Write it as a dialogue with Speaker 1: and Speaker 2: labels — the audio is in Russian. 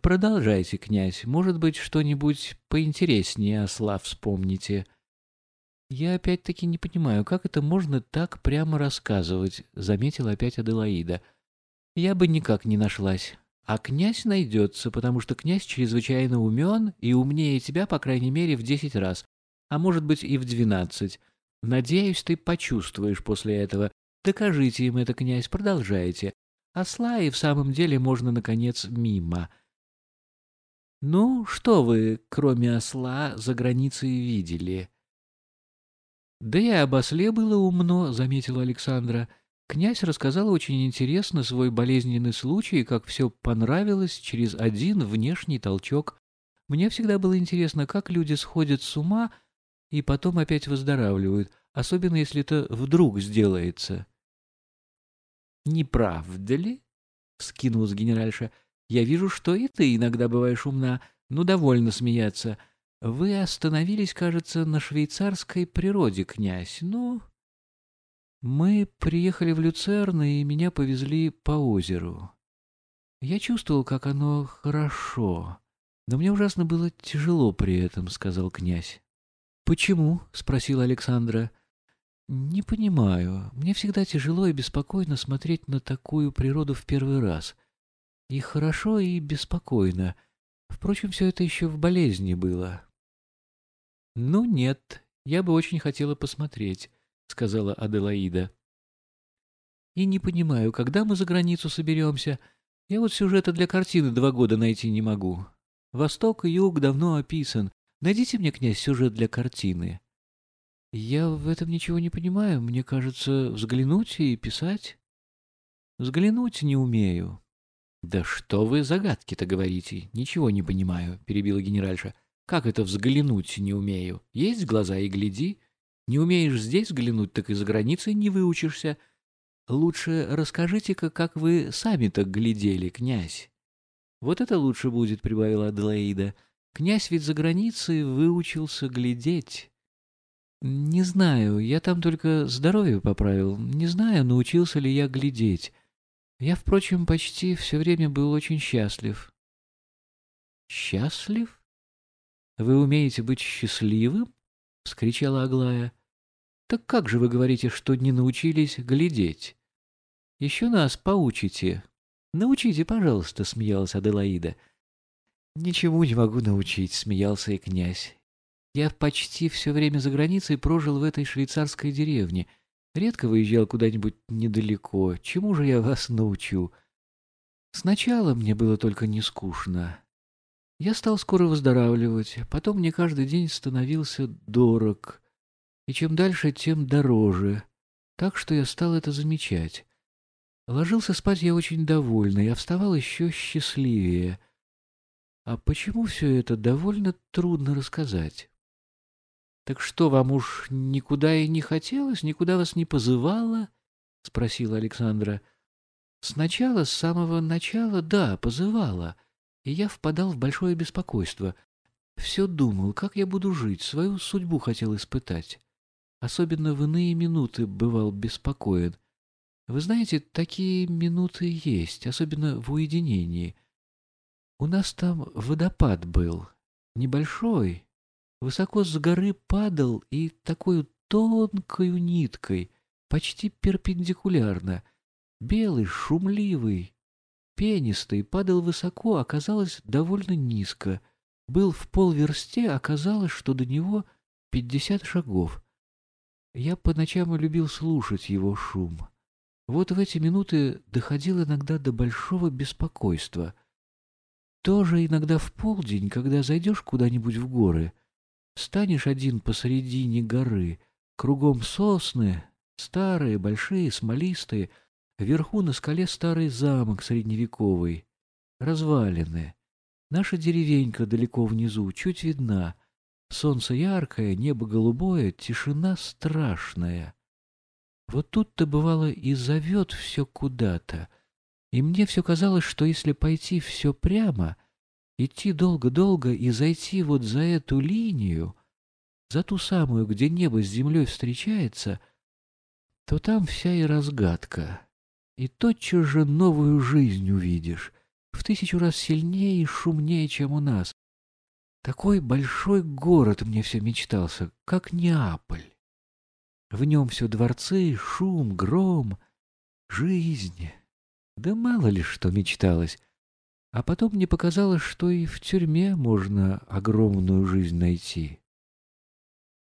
Speaker 1: Продолжайте, князь. Может быть, что-нибудь поинтереснее осла вспомните. Я опять-таки не понимаю, как это можно так прямо рассказывать, заметила опять Аделаида. Я бы никак не нашлась. А князь найдется, потому что князь чрезвычайно умен и умнее тебя, по крайней мере, в десять раз, а может быть и в двенадцать. Надеюсь, ты почувствуешь после этого. Докажите им это, князь, продолжайте. Осла и в самом деле можно, наконец, мимо. Ну, что вы, кроме осла, за границей видели? Да и об осле было умно, заметила Александра. Князь рассказал очень интересно свой болезненный случай, как все понравилось через один внешний толчок. Мне всегда было интересно, как люди сходят с ума и потом опять выздоравливают, особенно если это вдруг сделается. «Не правда ли?» — вскинулась генеральша. «Я вижу, что и ты иногда бываешь умна. Ну, довольно смеяться. Вы остановились, кажется, на швейцарской природе, князь. Ну...» Мы приехали в Люцерн, и меня повезли по озеру. Я чувствовал, как оно хорошо, но мне ужасно было тяжело при этом, — сказал князь. — Почему? — спросила Александра. — Не понимаю. Мне всегда тяжело и беспокойно смотреть на такую природу в первый раз. И хорошо, и беспокойно. Впрочем, все это еще в болезни было. — Ну, нет, я бы очень хотела посмотреть. — сказала Аделаида. «И не понимаю, когда мы за границу соберемся? Я вот сюжета для картины два года найти не могу. Восток и юг давно описан. Найдите мне, князь, сюжет для картины». «Я в этом ничего не понимаю. Мне кажется, взглянуть и писать». «Взглянуть не умею». «Да что вы загадки-то говорите? Ничего не понимаю», — перебила генеральша. «Как это взглянуть не умею? Есть глаза и гляди». Не умеешь здесь взглянуть, так и за границей не выучишься. Лучше расскажите-ка, как вы сами-то глядели, князь. Вот это лучше будет, — прибавила Аделаида. Князь ведь за границей выучился глядеть. Не знаю, я там только здоровье поправил. Не знаю, научился ли я глядеть. Я, впрочем, почти все время был очень счастлив. Счастлив? Вы умеете быть счастливым? — вскричала Аглая. «Так как же вы говорите, что не научились глядеть? Еще нас поучите. Научите, пожалуйста», — смеялась Аделаида. «Ничему не могу научить», — смеялся и князь. «Я почти все время за границей прожил в этой швейцарской деревне. Редко выезжал куда-нибудь недалеко. Чему же я вас научу? Сначала мне было только не скучно. Я стал скоро выздоравливать, потом мне каждый день становился дорог, и чем дальше, тем дороже, так что я стал это замечать. Ложился спать я очень довольный, а вставал еще счастливее. А почему все это довольно трудно рассказать? — Так что, вам уж никуда и не хотелось, никуда вас не позывало? — спросила Александра. — Сначала, с самого начала, да, позывала и я впадал в большое беспокойство. Все думал, как я буду жить, свою судьбу хотел испытать. Особенно в иные минуты бывал беспокоен. Вы знаете, такие минуты есть, особенно в уединении. У нас там водопад был, небольшой, высоко с горы падал и такой тонкою ниткой, почти перпендикулярно, белый, шумливый, пенистый, падал высоко, оказалось довольно низко. Был в полверсте, оказалось, что до него пятьдесят шагов. Я по ночам любил слушать его шум. Вот в эти минуты доходил иногда до большого беспокойства. Тоже иногда в полдень, когда зайдешь куда-нибудь в горы, станешь один посредине горы, кругом сосны, старые, большие, смолистые — Вверху на скале старый замок средневековый, развалины. Наша деревенька далеко внизу, чуть видна. Солнце яркое, небо голубое, тишина страшная. Вот тут-то, бывало, и зовет все куда-то. И мне все казалось, что если пойти все прямо, идти долго-долго и зайти вот за эту линию, за ту самую, где небо с землей встречается, то там вся и разгадка и тотчас же новую жизнь увидишь, в тысячу раз сильнее и шумнее, чем у нас. Такой большой город мне все мечтался, как Неаполь. В нем все дворцы, шум, гром, жизнь. Да мало ли что мечталось. А потом мне показалось, что и в тюрьме можно огромную жизнь найти.